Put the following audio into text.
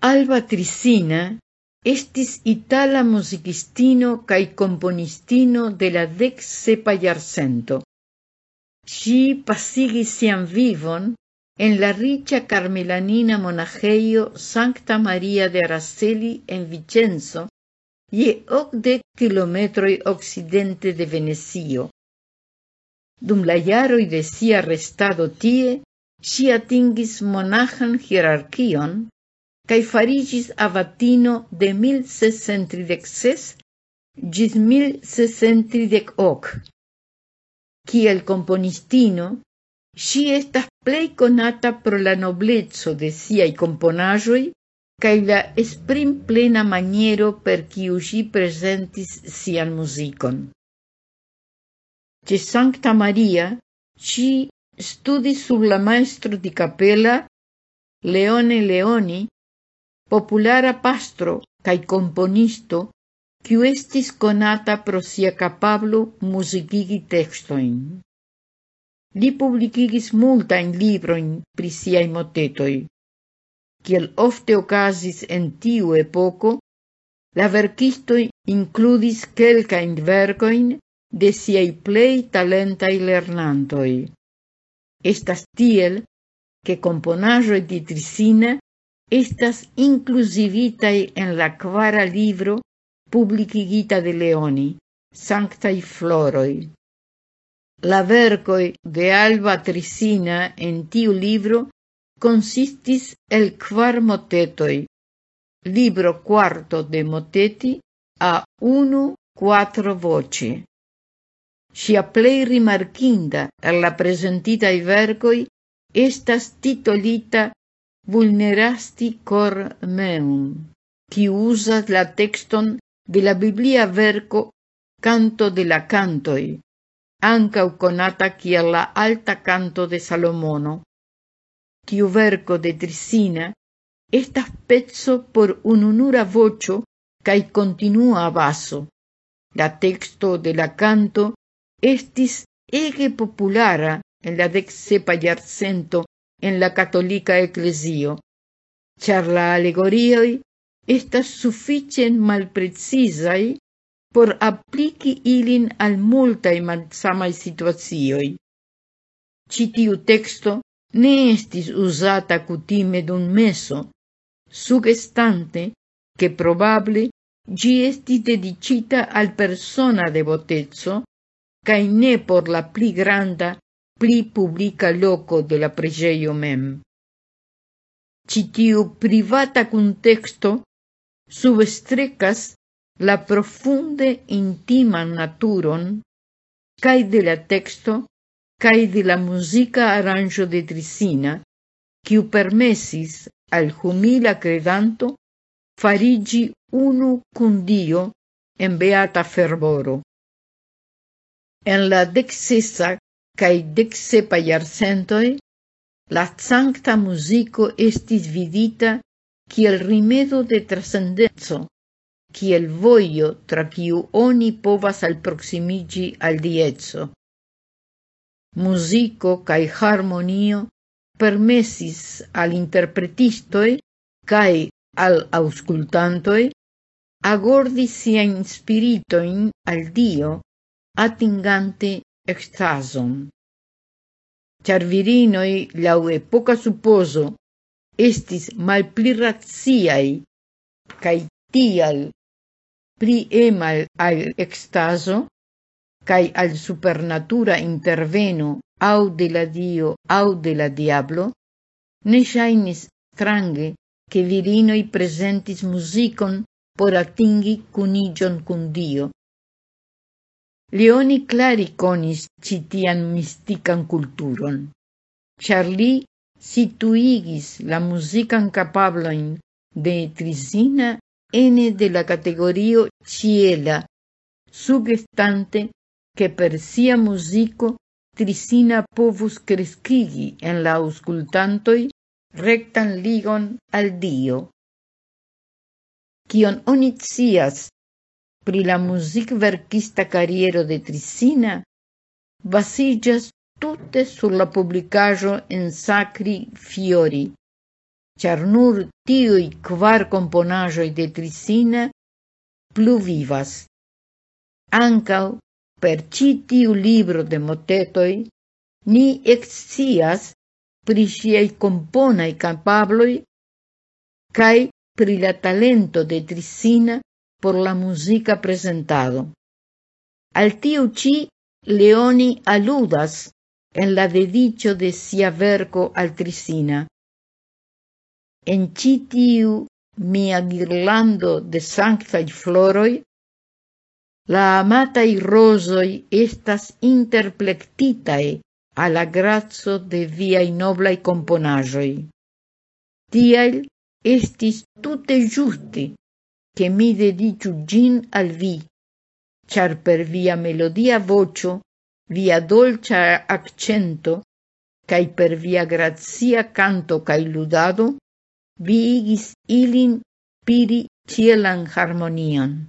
Alba Tricina estis itala musicistino cae componistino de la dec sepa jarcento. Si pasigis sian vivon en la richa carmelanina monajeio Sancta Maria de Araceli en Vicenzo, ie ocdec kilometroi occidente de Venecio. Dum la jaroi de sia restado tie, si atingis cae farigis avatino de 1636 gis 1638. Ciel componistino, si estas plei conata pro la noblezzo de siai componajoi cae la esprim plena maniero per ciu si presentis sian musicon. Ce Sancta Maria si studis sur la maestro di capella Leone Leoni populara pastro kaj komponisto, kiu estis konata pro sia kapablo muzikigi tekstojn. Li publikigis multajn librojn pri siaj motetoj. Kiel ofte okazis en tiu epoko, la verkistoj includis quelcain vergoin de siei plei talentai lernantoi. Estas tiel, che componajoi di Trisina estas inclusivitai en la quara libro publicigita de Leoni, Sanctai Floroi. La vercoi de Alba Tricina en tiu libro consistis el quar motetoi, libro quarto de moteti a unu quattro voce. Sia plei rimarkinda er la presentitai vercoi estas titolita vulnerasti cor meum, qui usas la texton de la Biblia verco canto de la cantoi, ancau conata kiel la alta canto de Salomono. Tiu verco de Tricina estas pezzo por ununura vocio cae continua baso. La texto de la canto estis ege populara en la dexepa en la católica eclesio, char la alegorioi estas sufficien malprecisai por applici ilin al multae malsamai situazioi. Citiu texto ne estis usata cutime d'un meso, sugestante che probable gi estis dedicita al persona de botezzo, cae ne por la pli granda pli publica loco de la pregeio mem. Citiu privata contexto subestrecas la profunde intiman naturon cae de la texto cae de la musica aranjo de Tricina, quiu permesis al humila credanto farigi unu cun Dio en beata fervoro. En la dexesa cae dec iarcentoi, la sancta musico estis vidita kiel rimedo de trascendenzo, kiel voio tra kiu oni povas alproximigi al diezzo. Musico cae harmonio permesis al interpretistoi cae al auscultantoi agordi sia inspiritoin al Dio atingante ekstazon. Char virinoi, lau epoca supposo, estis malpli raciaj cae tial pli emal al extaso, cae al supernatura interveno au de la dio au de la diablo, ne shainis strange che virinoi presentis musicon por atingi cunigion cun Dio, Leoni clari conis citian mistican culturon, char li situigis la musican capabloin de Tricina ene de la categorio ciela, sugestante que per sia musico Tricina povus crescigi en la auscultantoi rectan ligon al Dio. Cion onitzias pri la music verkista carriero de Tricina basillas tutte sur la publicajo en Sacri Fiori, char nur tiui quar componajoi de Tricina pluvivas. Ancau, per citiu libro de motetoi, ni excias pri siei componai capabloi cae pri la talento de Tricina por la musica presentado. Al tiu ci Leoni aludas en la dedicio de sia verco al Tricina. En citiu mia girlando de sanctai floroi, la amatai rosoi estas interplectitae a la grazzo de viai noblai componajoi. Tiel estis tute giusti che mi dediciu gin al vi, char per via melodia vocio, via dolcia accento, cae per via grazia canto cae ludado, vi igis ilin piri cielan harmonian.